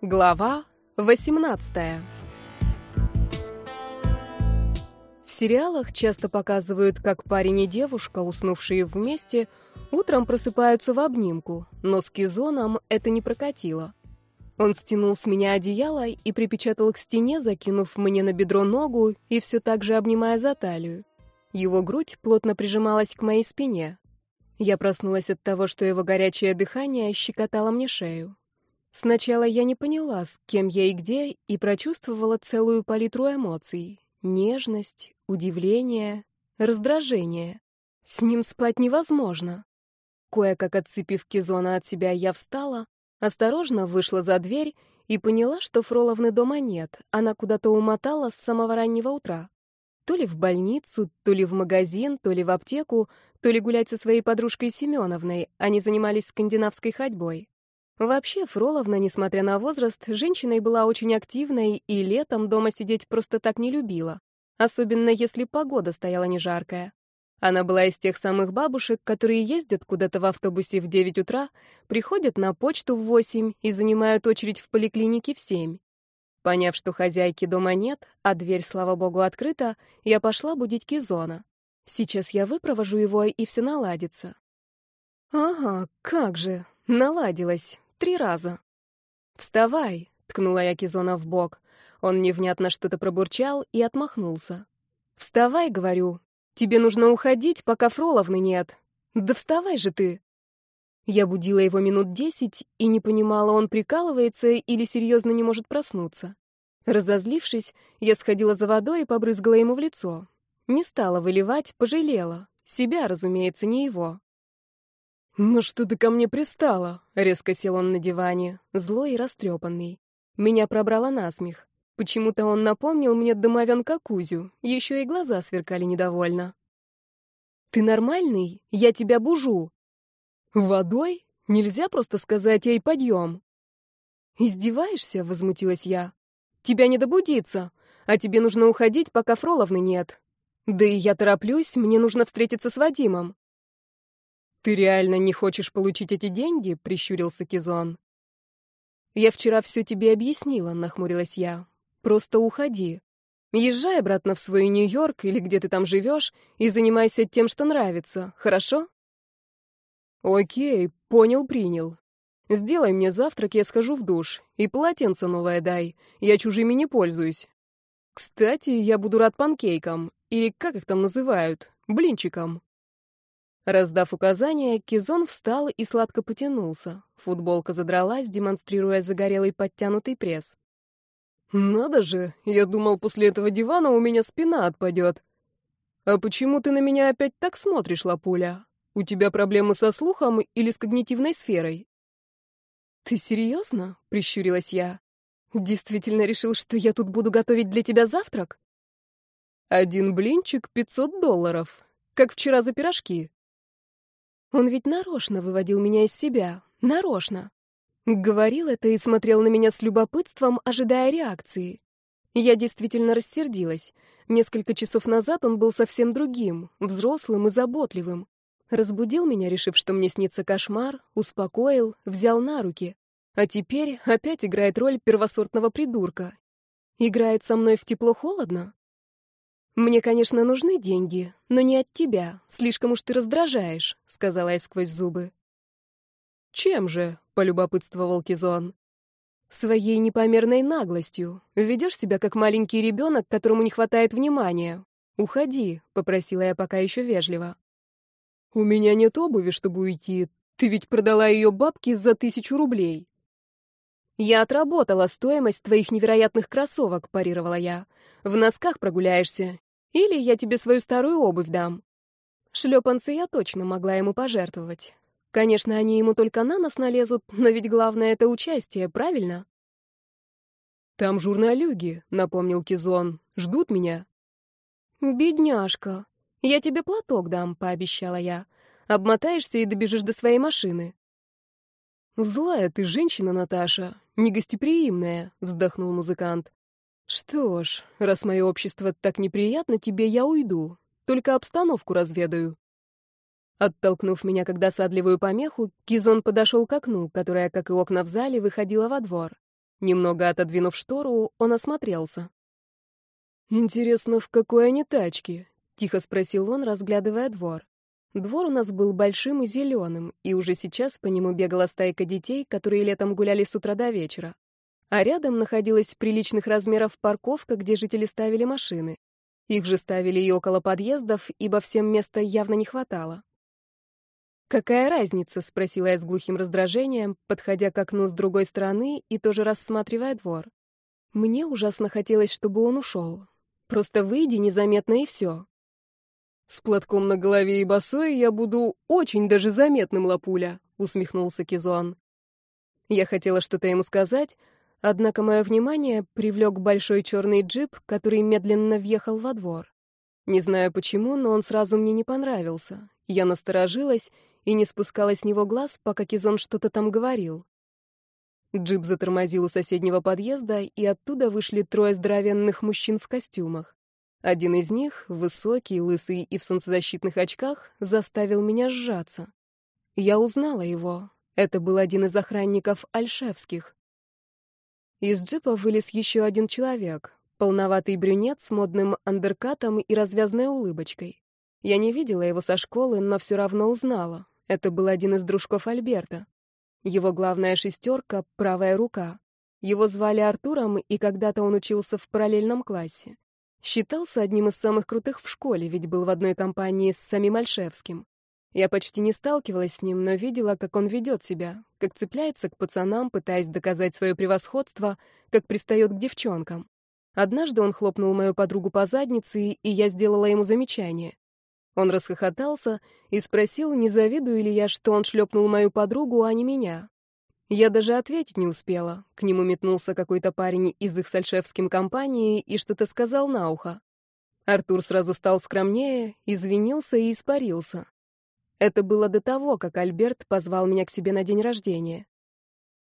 Глава 18 В сериалах часто показывают, как парень и девушка, уснувшие вместе, утром просыпаются в обнимку, но с Кизоном это не прокатило. Он стянул с меня одеяло и припечатал к стене, закинув мне на бедро ногу и все так же обнимая за талию. Его грудь плотно прижималась к моей спине. Я проснулась от того, что его горячее дыхание щекотало мне шею. Сначала я не поняла, с кем я и где, и прочувствовала целую палитру эмоций. Нежность, удивление, раздражение. С ним спать невозможно. Кое-как отцепив Кизона от себя, я встала, осторожно вышла за дверь и поняла, что Фроловны дома нет. Она куда-то умотала с самого раннего утра. То ли в больницу, то ли в магазин, то ли в аптеку, то ли гулять со своей подружкой Семеновной. Они занимались скандинавской ходьбой. Вообще, Фроловна, несмотря на возраст, женщиной была очень активной и летом дома сидеть просто так не любила, особенно если погода стояла не жаркая. Она была из тех самых бабушек, которые ездят куда-то в автобусе в 9 утра, приходят на почту в 8 и занимают очередь в поликлинике в 7. Поняв, что хозяйки дома нет, а дверь, слава богу, открыта, я пошла будить Кизона. Сейчас я выпровожу его, и все наладится. Ага, как же, наладилось. Три раза. «Вставай!» — ткнула я Кизона в бок. Он невнятно что-то пробурчал и отмахнулся. «Вставай!» — говорю. «Тебе нужно уходить, пока Фроловны нет. Да вставай же ты!» Я будила его минут десять и не понимала, он прикалывается или серьезно не может проснуться. Разозлившись, я сходила за водой и побрызгала ему в лицо. Не стала выливать, пожалела. Себя, разумеется, не его. «Ну что ты ко мне пристала?» — резко сел он на диване, злой и растрепанный. Меня пробрало насмех. Почему-то он напомнил мне домовенка Кузю, еще и глаза сверкали недовольно. «Ты нормальный? Я тебя бужу». «Водой? Нельзя просто сказать ей подъем». «Издеваешься?» — возмутилась я. «Тебя не добудиться, а тебе нужно уходить, пока Фроловны нет. Да и я тороплюсь, мне нужно встретиться с Вадимом». «Ты реально не хочешь получить эти деньги?» — прищурился Кизон. «Я вчера все тебе объяснила», — нахмурилась я. «Просто уходи. Езжай обратно в свой Нью-Йорк или где ты там живешь и занимайся тем, что нравится, хорошо?» «Окей, понял, принял. Сделай мне завтрак, я схожу в душ. И полотенце новое дай. Я чужими не пользуюсь. Кстати, я буду рад панкейкам. Или как их там называют? Блинчикам. Раздав указания, Кизон встал и сладко потянулся. Футболка задралась, демонстрируя загорелый подтянутый пресс. «Надо же, я думал, после этого дивана у меня спина отпадет. А почему ты на меня опять так смотришь, Лапуля? У тебя проблемы со слухом или с когнитивной сферой?» «Ты серьезно?» — прищурилась я. «Действительно решил, что я тут буду готовить для тебя завтрак?» «Один блинчик — пятьсот долларов, как вчера за пирожки», он ведь нарочно выводил меня из себя. Нарочно. Говорил это и смотрел на меня с любопытством, ожидая реакции. Я действительно рассердилась. Несколько часов назад он был совсем другим, взрослым и заботливым. Разбудил меня, решив, что мне снится кошмар, успокоил, взял на руки. А теперь опять играет роль первосортного придурка. Играет со мной в тепло-холодно? «Мне, конечно, нужны деньги, но не от тебя. Слишком уж ты раздражаешь», — сказала я сквозь зубы. «Чем же?» — полюбопытствовал Кизон. «Своей непомерной наглостью. Ведешь себя как маленький ребенок, которому не хватает внимания. Уходи», — попросила я пока еще вежливо. «У меня нет обуви, чтобы уйти. Ты ведь продала ее бабке за тысячу рублей». «Я отработала стоимость твоих невероятных кроссовок», — парировала я. «В носках прогуляешься. Или я тебе свою старую обувь дам. Шлепанцы я точно могла ему пожертвовать. Конечно, они ему только на нос налезут, но ведь главное — это участие, правильно? «Там журналюги», — напомнил Кизон. «Ждут меня». «Бедняжка. Я тебе платок дам», — пообещала я. «Обмотаешься и добежишь до своей машины». «Злая ты женщина, Наташа, негостеприимная», — вздохнул музыкант. «Что ж, раз мое общество так неприятно тебе, я уйду. Только обстановку разведаю». Оттолкнув меня как досадливую помеху, Кизон подошел к окну, которое, как и окна в зале, выходило во двор. Немного отодвинув штору, он осмотрелся. «Интересно, в какой они тачке?» — тихо спросил он, разглядывая двор. Двор у нас был большим и зеленым, и уже сейчас по нему бегала стайка детей, которые летом гуляли с утра до вечера. А рядом находилась приличных размеров парковка, где жители ставили машины. Их же ставили и около подъездов, ибо всем места явно не хватало. «Какая разница?» — спросила я с глухим раздражением, подходя к окну с другой стороны и тоже рассматривая двор. Мне ужасно хотелось, чтобы он ушел. Просто выйди незаметно и все. «С платком на голове и босой я буду очень даже заметным, лапуля», — усмехнулся Кизон. Я хотела что-то ему сказать, однако мое внимание привлек большой черный джип, который медленно въехал во двор. Не знаю почему, но он сразу мне не понравился. Я насторожилась и не спускала с него глаз, пока Кизон что-то там говорил. Джип затормозил у соседнего подъезда, и оттуда вышли трое здоровенных мужчин в костюмах. Один из них, высокий, лысый и в солнцезащитных очках, заставил меня сжаться. Я узнала его. Это был один из охранников Альшевских. Из джипа вылез еще один человек, полноватый брюнет с модным андеркатом и развязной улыбочкой. Я не видела его со школы, но все равно узнала. Это был один из дружков Альберта. Его главная шестерка — правая рука. Его звали Артуром, и когда-то он учился в параллельном классе. Считался одним из самых крутых в школе, ведь был в одной компании с самим Альшевским. Я почти не сталкивалась с ним, но видела, как он ведет себя, как цепляется к пацанам, пытаясь доказать свое превосходство, как пристает к девчонкам. Однажды он хлопнул мою подругу по заднице, и я сделала ему замечание. Он расхохотался и спросил, не завидую ли я, что он шлепнул мою подругу, а не меня. Я даже ответить не успела. К нему метнулся какой-то парень из их с Альшевским компании и что-то сказал на ухо. Артур сразу стал скромнее, извинился и испарился. Это было до того, как Альберт позвал меня к себе на день рождения.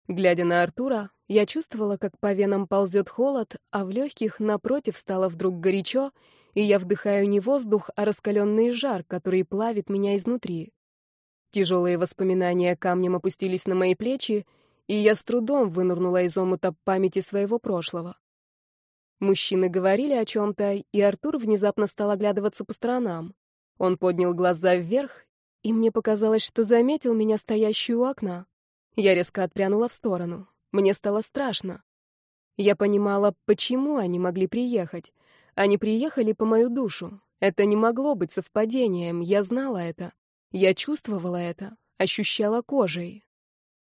Глядя на Артура, я чувствовала, как по венам ползет холод, а в легких напротив стало вдруг горячо, и я вдыхаю не воздух, а раскаленный жар, который плавит меня изнутри. Тяжелые воспоминания камнем опустились на мои плечи, и я с трудом вынырнула из омута памяти своего прошлого. Мужчины говорили о чем-то, и Артур внезапно стал оглядываться по сторонам. Он поднял глаза вверх, и мне показалось, что заметил меня стоящую у окна. Я резко отпрянула в сторону. Мне стало страшно. Я понимала, почему они могли приехать. Они приехали по мою душу. Это не могло быть совпадением, я знала это. Я чувствовала это, ощущала кожей.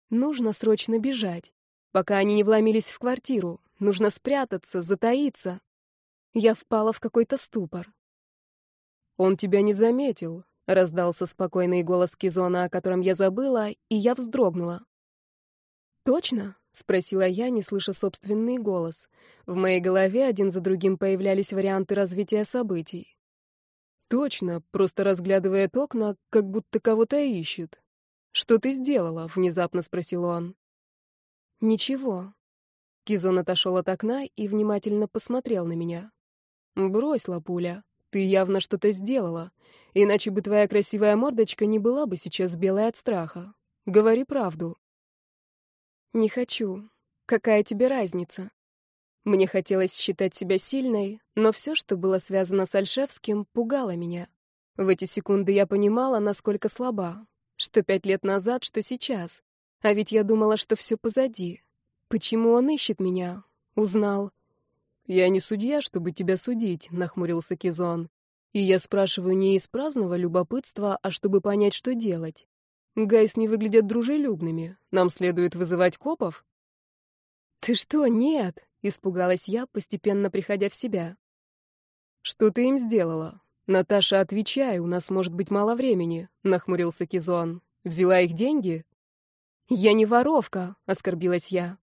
Нужно срочно бежать. Пока они не вломились в квартиру, нужно спрятаться, затаиться. Я впала в какой-то ступор. «Он тебя не заметил», — раздался спокойный голос Кизона, о котором я забыла, и я вздрогнула. «Точно?» — спросила я, не слыша собственный голос. В моей голове один за другим появлялись варианты развития событий. Точно, просто разглядывает окна, как будто кого-то ищет. Что ты сделала? внезапно спросил он. Ничего. Кизон отошел от окна и внимательно посмотрел на меня. Брось, лапуля, ты явно что-то сделала, иначе бы твоя красивая мордочка не была бы сейчас белой от страха. Говори правду. Не хочу. Какая тебе разница? Мне хотелось считать себя сильной, но все, что было связано с Альшевским, пугало меня. В эти секунды я понимала, насколько слаба. Что пять лет назад, что сейчас. А ведь я думала, что все позади. Почему он ищет меня? Узнал. «Я не судья, чтобы тебя судить», — нахмурился Кизон. «И я спрашиваю не из праздного любопытства, а чтобы понять, что делать. Гайс не выглядят дружелюбными. Нам следует вызывать копов?» «Ты что, нет?» Испугалась я, постепенно приходя в себя. «Что ты им сделала? Наташа, отвечай, у нас может быть мало времени», — нахмурился Кизон. «Взяла их деньги?» «Я не воровка», — оскорбилась я.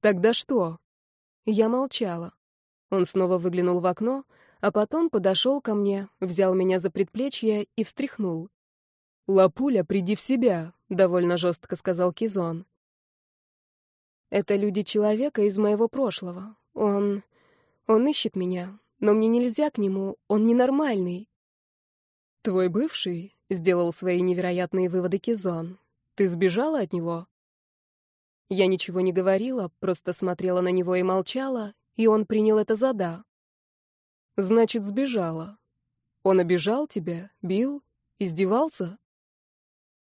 «Тогда что?» Я молчала. Он снова выглянул в окно, а потом подошел ко мне, взял меня за предплечье и встряхнул. «Лапуля, приди в себя», — довольно жестко сказал Кизон. Это люди человека из моего прошлого. Он... он ищет меня, но мне нельзя к нему, он ненормальный. Твой бывший сделал свои невероятные выводы Кизон. Ты сбежала от него? Я ничего не говорила, просто смотрела на него и молчала, и он принял это за «да». «Значит, сбежала. Он обижал тебя, бил, издевался?»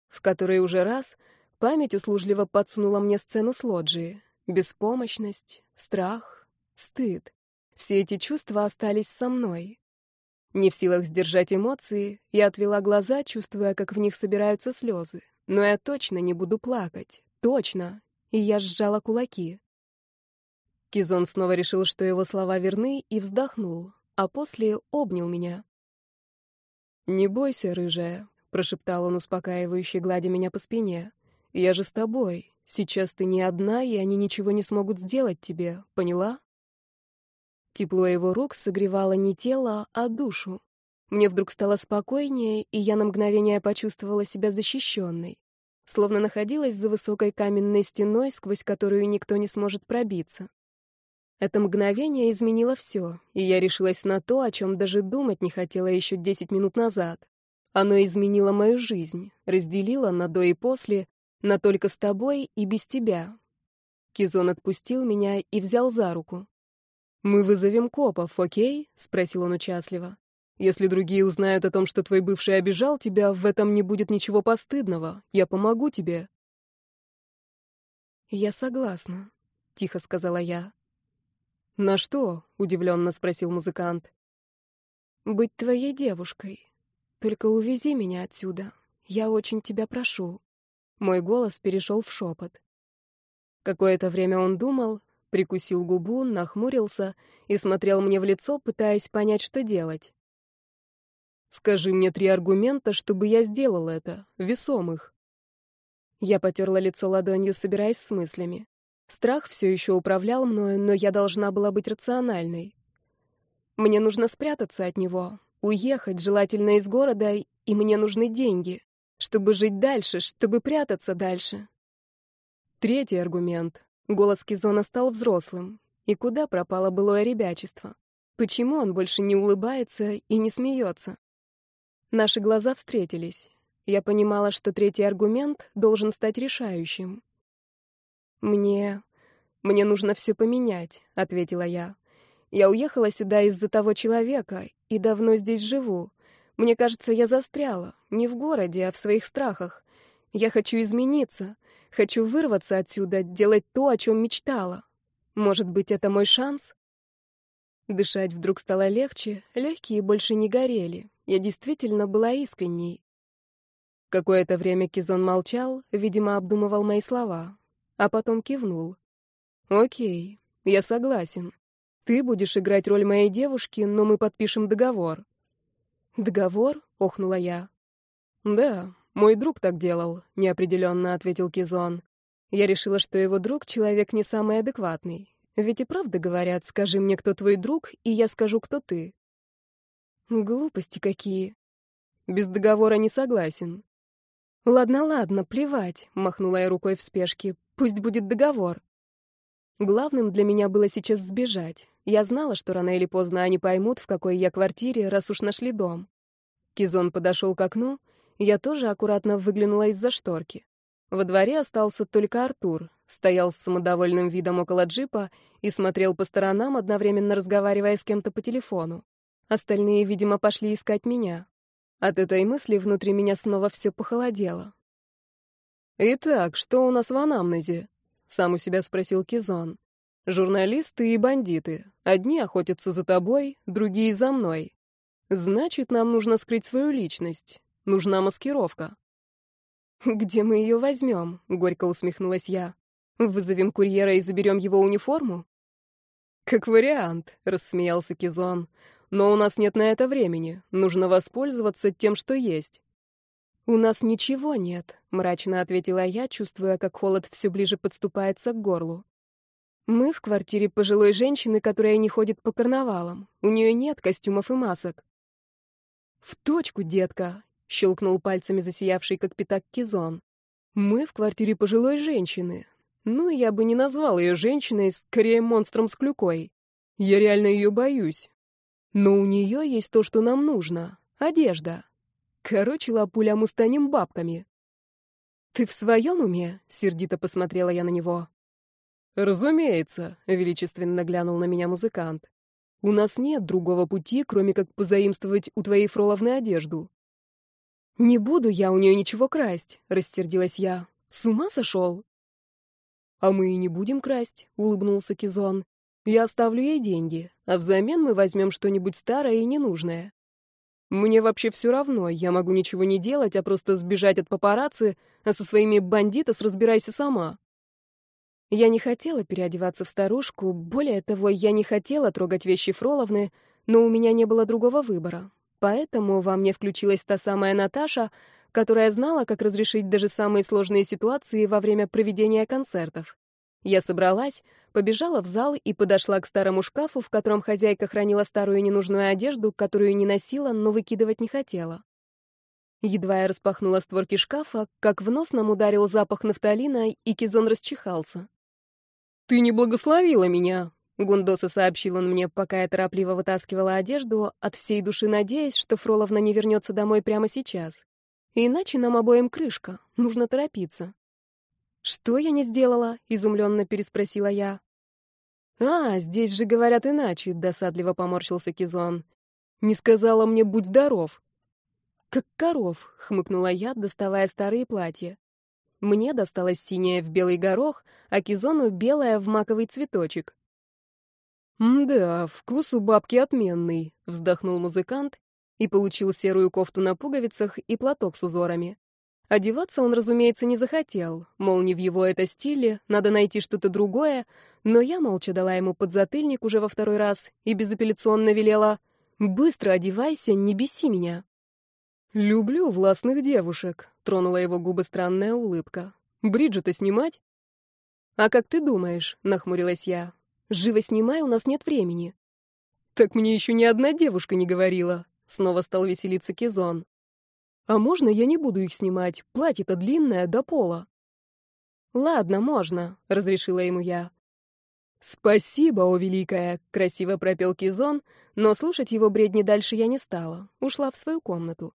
В который уже раз память услужливо подсунула мне сцену с лоджии. Беспомощность, страх, стыд. Все эти чувства остались со мной. Не в силах сдержать эмоции, я отвела глаза, чувствуя, как в них собираются слезы. Но я точно не буду плакать. Точно. И я сжала кулаки. Кизон снова решил, что его слова верны, и вздохнул, а после обнял меня. «Не бойся, рыжая», — прошептал он, успокаивающе, гладя меня по спине. «Я же с тобой. Сейчас ты не одна, и они ничего не смогут сделать тебе. Поняла?» Тепло его рук согревало не тело, а душу. Мне вдруг стало спокойнее, и я на мгновение почувствовала себя защищенной, словно находилась за высокой каменной стеной, сквозь которую никто не сможет пробиться. Это мгновение изменило все, и я решилась на то, о чем даже думать не хотела еще десять минут назад. Оно изменило мою жизнь, разделило на до и после, на только с тобой и без тебя. Кизон отпустил меня и взял за руку. «Мы вызовем копов, окей?» — спросил он участливо. «Если другие узнают о том, что твой бывший обижал тебя, в этом не будет ничего постыдного. Я помогу тебе». «Я согласна», — тихо сказала я. «На что?» — удивленно спросил музыкант. «Быть твоей девушкой. Только увези меня отсюда. Я очень тебя прошу». Мой голос перешел в шепот. Какое-то время он думал, прикусил губу, нахмурился и смотрел мне в лицо, пытаясь понять, что делать. «Скажи мне три аргумента, чтобы я сделал это, весомых». Я потерла лицо ладонью, собираясь с мыслями. Страх все еще управлял мною, но я должна была быть рациональной. Мне нужно спрятаться от него, уехать, желательно из города, и мне нужны деньги, чтобы жить дальше, чтобы прятаться дальше. Третий аргумент. Голос Кизона стал взрослым. И куда пропало былое ребячество? Почему он больше не улыбается и не смеется? Наши глаза встретились. Я понимала, что третий аргумент должен стать решающим. «Мне... мне нужно все поменять», — ответила я. «Я уехала сюда из-за того человека и давно здесь живу. Мне кажется, я застряла. Не в городе, а в своих страхах. Я хочу измениться. Хочу вырваться отсюда, делать то, о чем мечтала. Может быть, это мой шанс? Дышать вдруг стало легче, легкие больше не горели. Я действительно была искренней. Какое-то время Кизон молчал, видимо, обдумывал мои слова, а потом кивнул. «Окей, я согласен. Ты будешь играть роль моей девушки, но мы подпишем договор». «Договор?» — охнула я. «Да, «Мой друг так делал», — неопределенно ответил Кизон. Я решила, что его друг — человек не самый адекватный. Ведь и правда говорят, скажи мне, кто твой друг, и я скажу, кто ты. Глупости какие. Без договора не согласен. Ладно, ладно, плевать, махнула я рукой в спешке. Пусть будет договор. Главным для меня было сейчас сбежать. Я знала, что рано или поздно они поймут, в какой я квартире, раз уж нашли дом. Кизон подошел к окну я тоже аккуратно выглянула из-за шторки. Во дворе остался только Артур, стоял с самодовольным видом около джипа и смотрел по сторонам, одновременно разговаривая с кем-то по телефону. Остальные, видимо, пошли искать меня. От этой мысли внутри меня снова все похолодело. «Итак, что у нас в анамнезе?» — сам у себя спросил Кизон. «Журналисты и бандиты. Одни охотятся за тобой, другие за мной. Значит, нам нужно скрыть свою личность. Нужна маскировка. «Где мы ее возьмем?» — горько усмехнулась я. «Вызовем курьера и заберем его униформу?» «Как вариант», — рассмеялся Кизон. «Но у нас нет на это времени. Нужно воспользоваться тем, что есть». «У нас ничего нет», — мрачно ответила я, чувствуя, как холод все ближе подступается к горлу. «Мы в квартире пожилой женщины, которая не ходит по карнавалам. У нее нет костюмов и масок». «В точку, детка щелкнул пальцами засиявший как пятак Кизон. Мы в квартире пожилой женщины. Ну, я бы не назвал ее женщиной, скорее монстром с клюкой. Я реально ее боюсь. Но у нее есть то, что нам нужно — одежда. Короче, лапуля, мы станем бабками. «Ты в своем уме?» — сердито посмотрела я на него. «Разумеется», — величественно глянул на меня музыкант. «У нас нет другого пути, кроме как позаимствовать у твоей Фроловны одежду». «Не буду я у нее ничего красть», — рассердилась я. «С ума сошел?» «А мы и не будем красть», — улыбнулся Кизон. «Я оставлю ей деньги, а взамен мы возьмем что-нибудь старое и ненужное. Мне вообще все равно, я могу ничего не делать, а просто сбежать от папарацци, а со своими бандитос разбирайся сама». Я не хотела переодеваться в старушку, более того, я не хотела трогать вещи Фроловны, но у меня не было другого выбора. Поэтому во мне включилась та самая Наташа, которая знала, как разрешить даже самые сложные ситуации во время проведения концертов. Я собралась, побежала в зал и подошла к старому шкафу, в котором хозяйка хранила старую ненужную одежду, которую не носила, но выкидывать не хотела. Едва я распахнула створки шкафа, как в нос нам ударил запах нафталина, и Кизон расчихался. «Ты не благословила меня», — Гундоса сообщил он мне, пока я торопливо вытаскивала одежду, от всей души надеясь, что Фроловна не вернется домой прямо сейчас. Иначе нам обоим крышка, нужно торопиться. «Что я не сделала?» — изумленно переспросила я. «А, здесь же говорят иначе», — досадливо поморщился Кизон. «Не сказала мне «будь здоров». «Как коров», — хмыкнула я, доставая старые платья. Мне досталось синее в белый горох, а Кизону белое в маковый цветочек. «Да, вкус у бабки отменный», — вздохнул музыкант и получил серую кофту на пуговицах и платок с узорами. Одеваться он, разумеется, не захотел, мол, не в его это стиле, надо найти что-то другое, но я молча дала ему подзатыльник уже во второй раз и безапелляционно велела «Быстро одевайся, не беси меня». «Люблю властных девушек», — тронула его губы странная улыбка. «Бриджета снимать?» «А как ты думаешь?» — нахмурилась я. «Живо снимай, у нас нет времени». «Так мне еще ни одна девушка не говорила», — снова стал веселиться Кизон. «А можно я не буду их снимать? Платье-то длинное, до пола». «Ладно, можно», — разрешила ему я. «Спасибо, о великая!» — красиво пропел Кизон, но слушать его бредни дальше я не стала, ушла в свою комнату.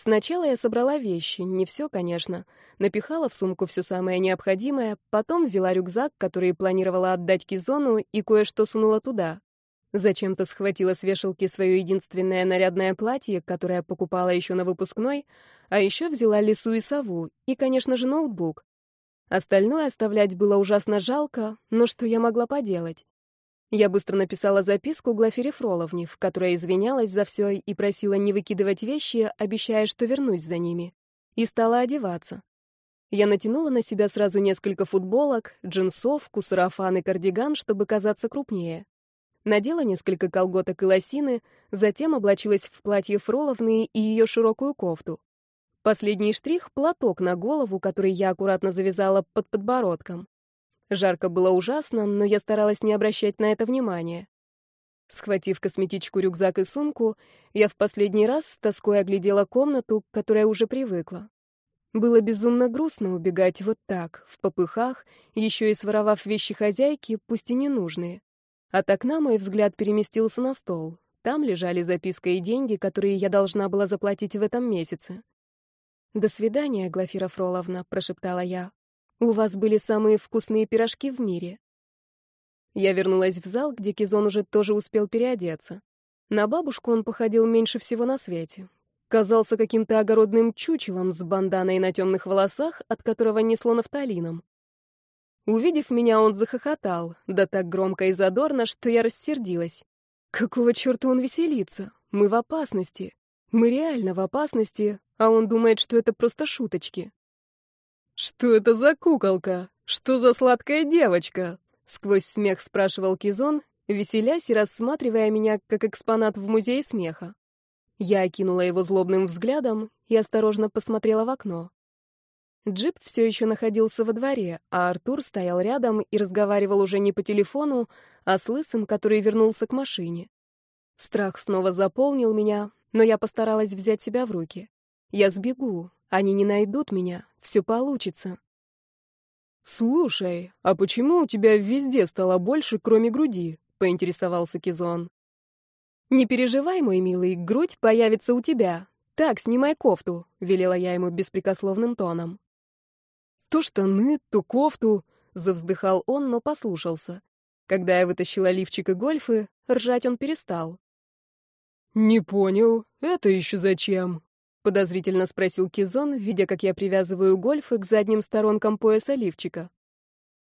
Сначала я собрала вещи, не все, конечно. Напихала в сумку все самое необходимое, потом взяла рюкзак, который планировала отдать Кизону, и кое-что сунула туда. Зачем-то схватила с вешалки свое единственное нарядное платье, которое покупала еще на выпускной, а еще взяла лису и сову, и, конечно же, ноутбук. Остальное оставлять было ужасно жалко, но что я могла поделать? Я быстро написала записку Глафире Фроловне, в которой извинялась за все и просила не выкидывать вещи, обещая, что вернусь за ними. И стала одеваться. Я натянула на себя сразу несколько футболок, джинсовку, сарафан и кардиган, чтобы казаться крупнее. Надела несколько колготок и лосины, затем облачилась в платье Фроловны и ее широкую кофту. Последний штрих — платок на голову, который я аккуратно завязала под подбородком. Жарко было ужасно, но я старалась не обращать на это внимания. Схватив косметичку, рюкзак и сумку, я в последний раз с тоской оглядела комнату, к которой уже привыкла. Было безумно грустно убегать вот так, в попыхах, еще и своровав вещи хозяйки, пусть и ненужные. От окна мой взгляд переместился на стол. Там лежали записка и деньги, которые я должна была заплатить в этом месяце. «До свидания, Глафира Фроловна», — прошептала я. У вас были самые вкусные пирожки в мире. Я вернулась в зал, где Кизон уже тоже успел переодеться. На бабушку он походил меньше всего на свете. Казался каким-то огородным чучелом с банданой на темных волосах, от которого несло нафталином. Увидев меня, он захохотал, да так громко и задорно, что я рассердилась. Какого черта он веселится? Мы в опасности. Мы реально в опасности, а он думает, что это просто шуточки. «Что это за куколка? Что за сладкая девочка?» Сквозь смех спрашивал Кизон, веселясь и рассматривая меня как экспонат в музее смеха. Я окинула его злобным взглядом и осторожно посмотрела в окно. Джип все еще находился во дворе, а Артур стоял рядом и разговаривал уже не по телефону, а с Лысым, который вернулся к машине. Страх снова заполнил меня, но я постаралась взять себя в руки. Я сбегу, они не найдут меня, все получится. «Слушай, а почему у тебя везде стало больше, кроме груди?» — поинтересовался Кизон. «Не переживай, мой милый, грудь появится у тебя. Так, снимай кофту», — велела я ему беспрекословным тоном. То штаны, то кофту, завздыхал он, но послушался. Когда я вытащила лифчик и гольфы, ржать он перестал. «Не понял, это еще зачем?» — подозрительно спросил Кизон, видя, как я привязываю гольфы к задним сторонкам пояса лифчика.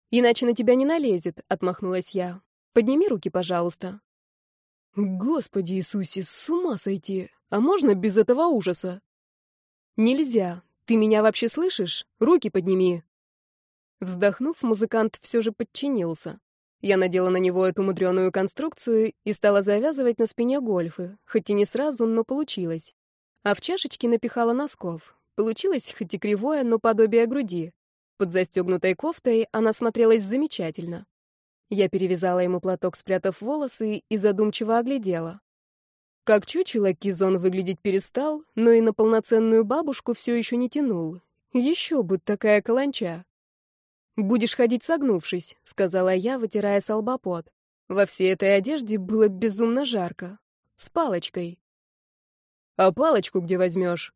«Иначе на тебя не налезет», — отмахнулась я. «Подними руки, пожалуйста». «Господи Иисусе, с ума сойти! А можно без этого ужаса?» «Нельзя. Ты меня вообще слышишь? Руки подними!» Вздохнув, музыкант все же подчинился. Я надела на него эту мудреную конструкцию и стала завязывать на спине гольфы, хоть и не сразу, но получилось. А в чашечке напихала носков. Получилось хоть и кривое, но подобие груди. Под застегнутой кофтой она смотрелась замечательно. Я перевязала ему платок, спрятав волосы, и задумчиво оглядела. Как чучело, Кизон выглядеть перестал, но и на полноценную бабушку все еще не тянул. Еще бы такая каланча. «Будешь ходить согнувшись», — сказала я, вытирая с. Во всей этой одежде было безумно жарко. С палочкой. «А палочку где возьмешь?»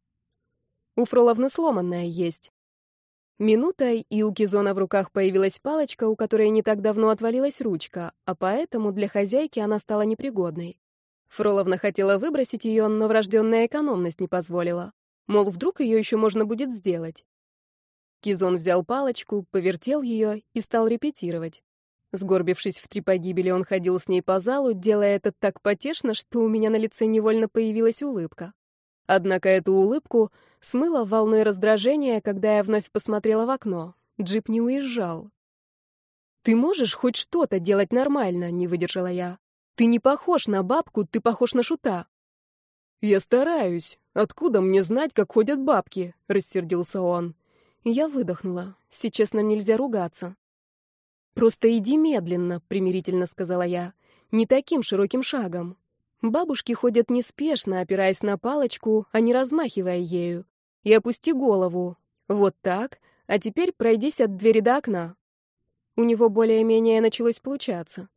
«У Фроловны сломанная есть». Минута, и у Кизона в руках появилась палочка, у которой не так давно отвалилась ручка, а поэтому для хозяйки она стала непригодной. Фроловна хотела выбросить ее, но врожденная экономность не позволила. Мол, вдруг ее еще можно будет сделать. Кизон взял палочку, повертел ее и стал репетировать. Сгорбившись в три погибели, он ходил с ней по залу, делая это так потешно, что у меня на лице невольно появилась улыбка. Однако эту улыбку смыло волной раздражения, когда я вновь посмотрела в окно. Джип не уезжал. «Ты можешь хоть что-то делать нормально?» — не выдержала я. Ты не похож на бабку, ты похож на шута. Я стараюсь. Откуда мне знать, как ходят бабки? рассердился он. Я выдохнула. Сейчас нам нельзя ругаться. Просто иди медленно, примирительно сказала я. Не таким широким шагом. Бабушки ходят неспешно, опираясь на палочку, а не размахивая ею. И опусти голову. Вот так. А теперь пройдись от двери до окна. У него более-менее началось получаться.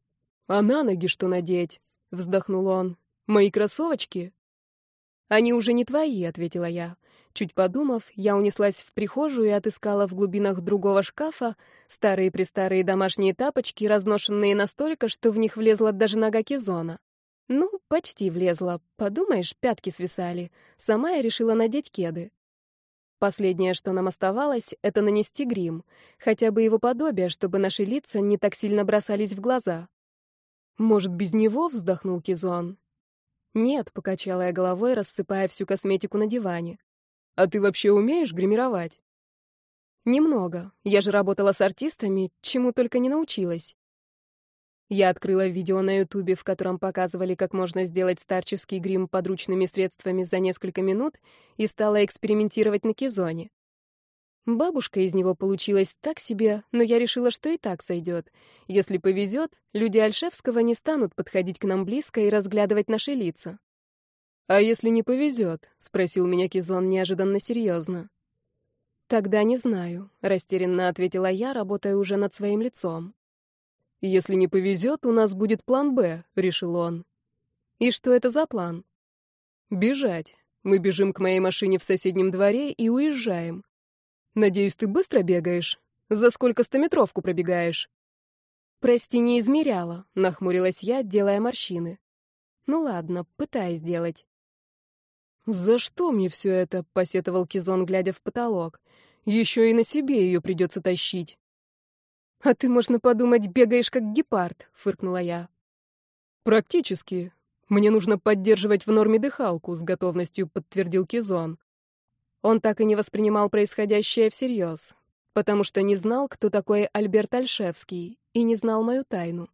«А на ноги что надеть?» — вздохнул он. «Мои кроссовочки?» «Они уже не твои», — ответила я. Чуть подумав, я унеслась в прихожую и отыскала в глубинах другого шкафа старые-престарые домашние тапочки, разношенные настолько, что в них влезла даже нога Кизона. Ну, почти влезла. Подумаешь, пятки свисали. Сама я решила надеть кеды. Последнее, что нам оставалось, это нанести грим, хотя бы его подобие, чтобы наши лица не так сильно бросались в глаза. «Может, без него?» — вздохнул Кизон. «Нет», — покачала я головой, рассыпая всю косметику на диване. «А ты вообще умеешь гримировать?» «Немного. Я же работала с артистами, чему только не научилась». Я открыла видео на Ютубе, в котором показывали, как можно сделать старческий грим подручными средствами за несколько минут, и стала экспериментировать на Кизоне. Бабушка из него получилась так себе, но я решила, что и так сойдет. Если повезет, люди Альшевского не станут подходить к нам близко и разглядывать наши лица. «А если не повезет?» — спросил меня Кизон неожиданно серьезно. «Тогда не знаю», — растерянно ответила я, работая уже над своим лицом. «Если не повезет, у нас будет план «Б», — решил он. «И что это за план?» «Бежать. Мы бежим к моей машине в соседнем дворе и уезжаем. Надеюсь, ты быстро бегаешь? За сколько стометровку пробегаешь? Прости, не измеряла, нахмурилась я, делая морщины. Ну ладно, пытаюсь сделать. За что мне все это? посетовал Кизон, глядя в потолок. Еще и на себе ее придется тащить. А ты, можно подумать, бегаешь как гепард, фыркнула я. Практически. Мне нужно поддерживать в норме дыхалку, с готовностью подтвердил Кизон. Он так и не воспринимал происходящее всерьез, потому что не знал, кто такой Альберт Альшевский, и не знал мою тайну.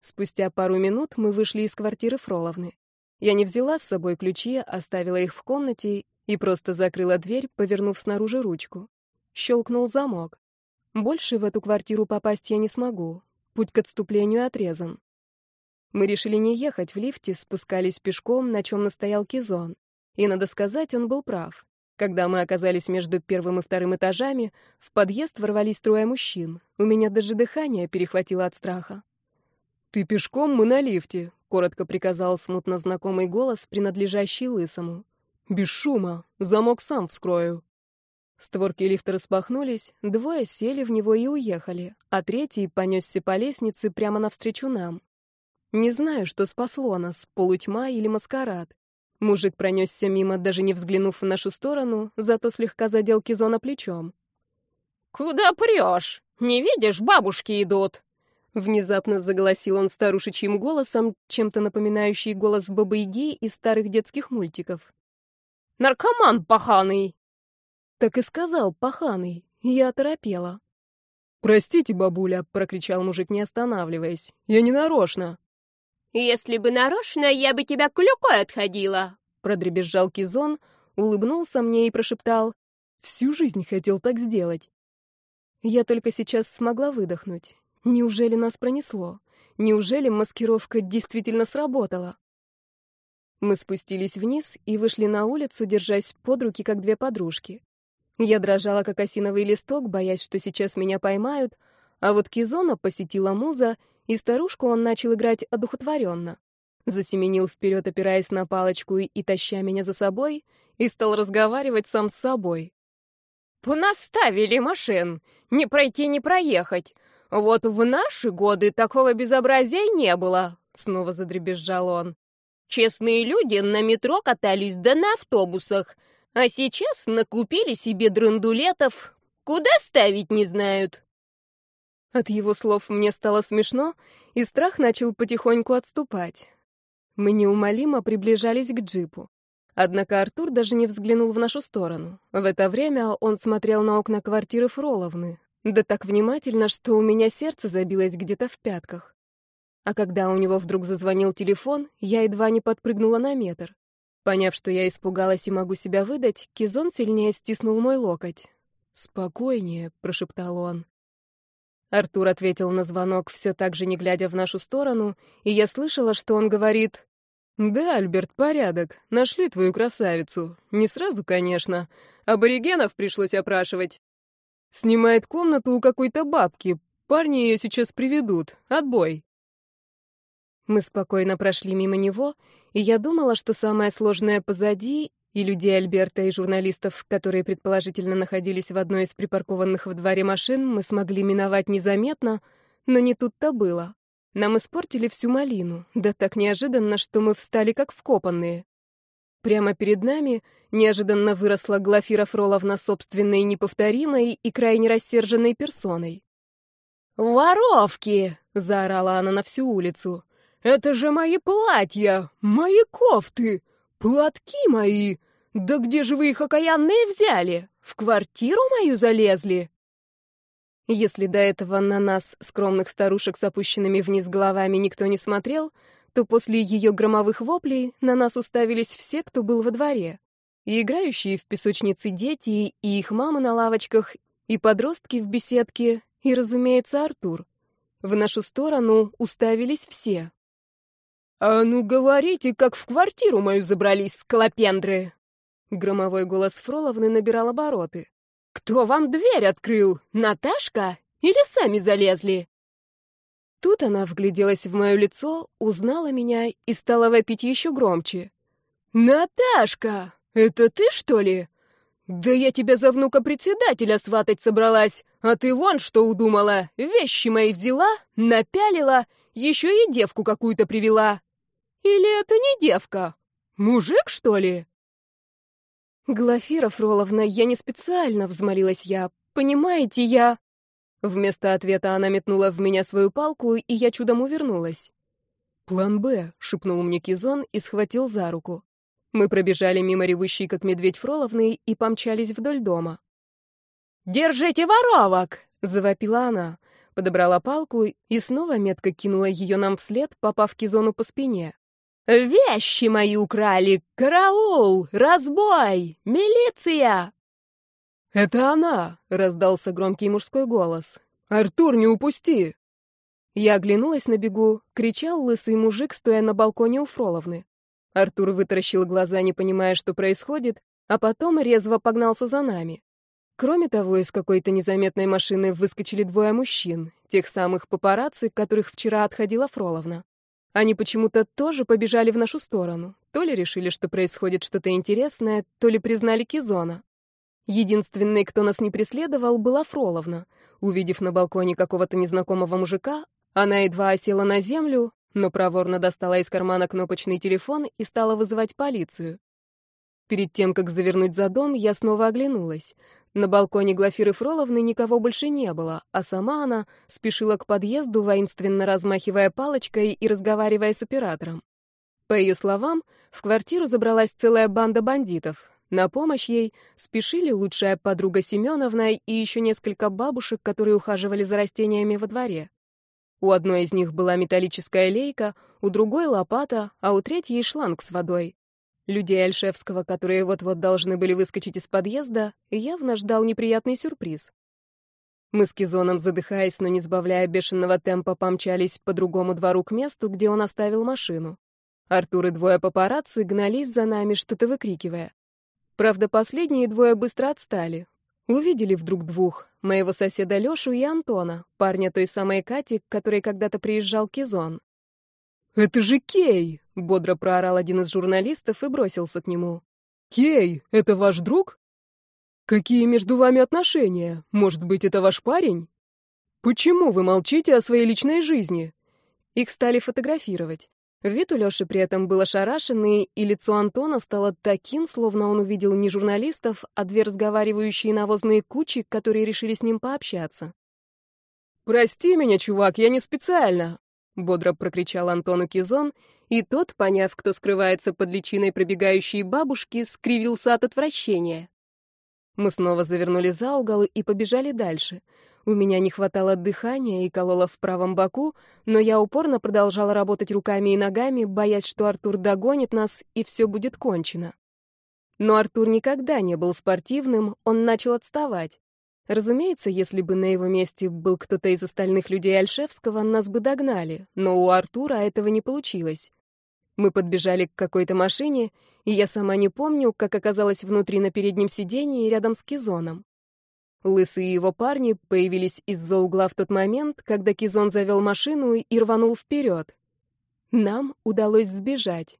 Спустя пару минут мы вышли из квартиры Фроловны. Я не взяла с собой ключи, оставила их в комнате и просто закрыла дверь, повернув снаружи ручку. Щелкнул замок. Больше в эту квартиру попасть я не смогу. Путь к отступлению отрезан. Мы решили не ехать в лифте, спускались пешком, на чем настоял Кизон. И, надо сказать, он был прав. Когда мы оказались между первым и вторым этажами, в подъезд ворвались трое мужчин. У меня даже дыхание перехватило от страха. «Ты пешком, мы на лифте», — коротко приказал смутно знакомый голос, принадлежащий Лысому. «Без шума. Замок сам вскрою». Створки лифта распахнулись, двое сели в него и уехали, а третий понесся по лестнице прямо навстречу нам. Не знаю, что спасло нас, полутьма или маскарад. Мужик пронесся мимо, даже не взглянув в нашу сторону, зато слегка задел Кизона плечом. «Куда прешь? Не видишь, бабушки идут!» Внезапно заголосил он старушечьим голосом, чем-то напоминающий голос Бабы-Яги из старых детских мультиков. «Наркоман паханый!» Так и сказал, паханый. Я оторопела. «Простите, бабуля», — прокричал мужик, не останавливаясь. «Я не нарочно». «Если бы нарочно, я бы тебя клюкой отходила», — продребезжал Кизон, улыбнулся мне и прошептал. «Всю жизнь хотел так сделать». Я только сейчас смогла выдохнуть. Неужели нас пронесло? Неужели маскировка действительно сработала? Мы спустились вниз и вышли на улицу, держась под руки, как две подружки. Я дрожала, как осиновый листок, боясь, что сейчас меня поймают, а вот Кизона посетила муза, и старушку он начал играть одухотворенно. Засеменил вперед, опираясь на палочку и, таща меня за собой, и стал разговаривать сам с собой. «Понаставили машин, не пройти, не проехать. Вот в наши годы такого безобразия не было», — снова задребезжал он. «Честные люди на метро катались да на автобусах, а сейчас накупили себе драндулетов, куда ставить не знают. От его слов мне стало смешно, и страх начал потихоньку отступать. Мы неумолимо приближались к джипу. Однако Артур даже не взглянул в нашу сторону. В это время он смотрел на окна квартиры Фроловны, да так внимательно, что у меня сердце забилось где-то в пятках. А когда у него вдруг зазвонил телефон, я едва не подпрыгнула на метр. Поняв, что я испугалась и могу себя выдать, Кизон сильнее стиснул мой локоть. «Спокойнее», — прошептал он. Артур ответил на звонок, все так же не глядя в нашу сторону, и я слышала, что он говорит... «Да, Альберт, порядок. Нашли твою красавицу. Не сразу, конечно. Аборигенов пришлось опрашивать. Снимает комнату у какой-то бабки. Парни ее сейчас приведут. Отбой». Мы спокойно прошли мимо него, и я думала, что самое сложное позади, и людей Альберта, и журналистов, которые предположительно находились в одной из припаркованных во дворе машин, мы смогли миновать незаметно, но не тут-то было. Нам испортили всю малину, да так неожиданно, что мы встали как вкопанные. Прямо перед нами неожиданно выросла Глафира Фроловна собственной неповторимой и крайне рассерженной персоной. «Воровки!» — заорала она на всю улицу. Это же мои платья, мои кофты, платки мои. Да где же вы их окаянные взяли? В квартиру мою залезли?» Если до этого на нас, скромных старушек с опущенными вниз головами, никто не смотрел, то после ее громовых воплей на нас уставились все, кто был во дворе. И играющие в песочнице дети, и их мамы на лавочках, и подростки в беседке, и, разумеется, Артур. В нашу сторону уставились все. «А ну говорите, как в квартиру мою забрались, скалопендры!» Громовой голос Фроловны набирал обороты. «Кто вам дверь открыл? Наташка? Или сами залезли?» Тут она вгляделась в мое лицо, узнала меня и стала вопить еще громче. «Наташка, это ты, что ли? Да я тебя за внука председателя сватать собралась, а ты вон что удумала, вещи мои взяла, напялила, еще и девку какую-то привела. Или это не девка? Мужик, что ли?» «Глафира Фроловна, я не специально», — взмолилась я. «Понимаете, я...» Вместо ответа она метнула в меня свою палку, и я чудом увернулась. «План Б», — шепнул мне Кизон и схватил за руку. Мы пробежали мимо ревущей, как медведь Фроловны, и помчались вдоль дома. «Держите воровок!» — завопила она. Подобрала палку и снова метко кинула ее нам вслед, попав Кизону по спине. «Вещи мои украли! Караул! Разбой! Милиция!» «Это она!» — раздался громкий мужской голос. «Артур, не упусти!» Я оглянулась на бегу, кричал лысый мужик, стоя на балконе у Фроловны. Артур вытаращил глаза, не понимая, что происходит, а потом резво погнался за нами. Кроме того, из какой-то незаметной машины выскочили двое мужчин, тех самых папарацци, которых вчера отходила Фроловна. Они почему-то тоже побежали в нашу сторону. То ли решили, что происходит что-то интересное, то ли признали Кизона. Единственной, кто нас не преследовал, была Фроловна. Увидев на балконе какого-то незнакомого мужика, она едва осела на землю, но проворно достала из кармана кнопочный телефон и стала вызывать полицию. Перед тем, как завернуть за дом, я снова оглянулась. На балконе Глафиры Фроловны никого больше не было, а сама она спешила к подъезду, воинственно размахивая палочкой и разговаривая с оператором. По ее словам, в квартиру забралась целая банда бандитов. На помощь ей спешили лучшая подруга Семеновна и еще несколько бабушек, которые ухаживали за растениями во дворе. У одной из них была металлическая лейка, у другой — лопата, а у третьей — шланг с водой. Людей Альшевского, которые вот-вот должны были выскочить из подъезда, явно ждал неприятный сюрприз. Мы с Кизоном, задыхаясь, но не сбавляя бешеного темпа, помчались по другому двору к месту, где он оставил машину. Артур и двое папарацци гнались за нами, что-то выкрикивая. Правда, последние двое быстро отстали. Увидели вдруг двух, моего соседа Лёшу и Антона, парня той самой Кати, к которой когда-то приезжал Кизон. «Это же Кей!» — бодро проорал один из журналистов и бросился к нему. «Кей, это ваш друг? Какие между вами отношения? Может быть, это ваш парень? Почему вы молчите о своей личной жизни?» Их стали фотографировать. Вид у Лёши при этом был ошарашенный, и лицо Антона стало таким, словно он увидел не журналистов, а две разговаривающие навозные кучи, которые решили с ним пообщаться. «Прости меня, чувак, я не специально!» — бодро прокричал Антону Кизон, и тот, поняв, кто скрывается под личиной пробегающей бабушки, скривился от отвращения. Мы снова завернули за угол и побежали дальше — у меня не хватало дыхания и кололо в правом боку, но я упорно продолжала работать руками и ногами, боясь, что Артур догонит нас, и все будет кончено. Но Артур никогда не был спортивным, он начал отставать. Разумеется, если бы на его месте был кто-то из остальных людей Альшевского, нас бы догнали, но у Артура этого не получилось. Мы подбежали к какой-то машине, и я сама не помню, как оказалась внутри на переднем сиденье рядом с Кизоном. Лысый и его парни появились из-за угла в тот момент, когда Кизон завел машину и рванул вперед. Нам удалось сбежать.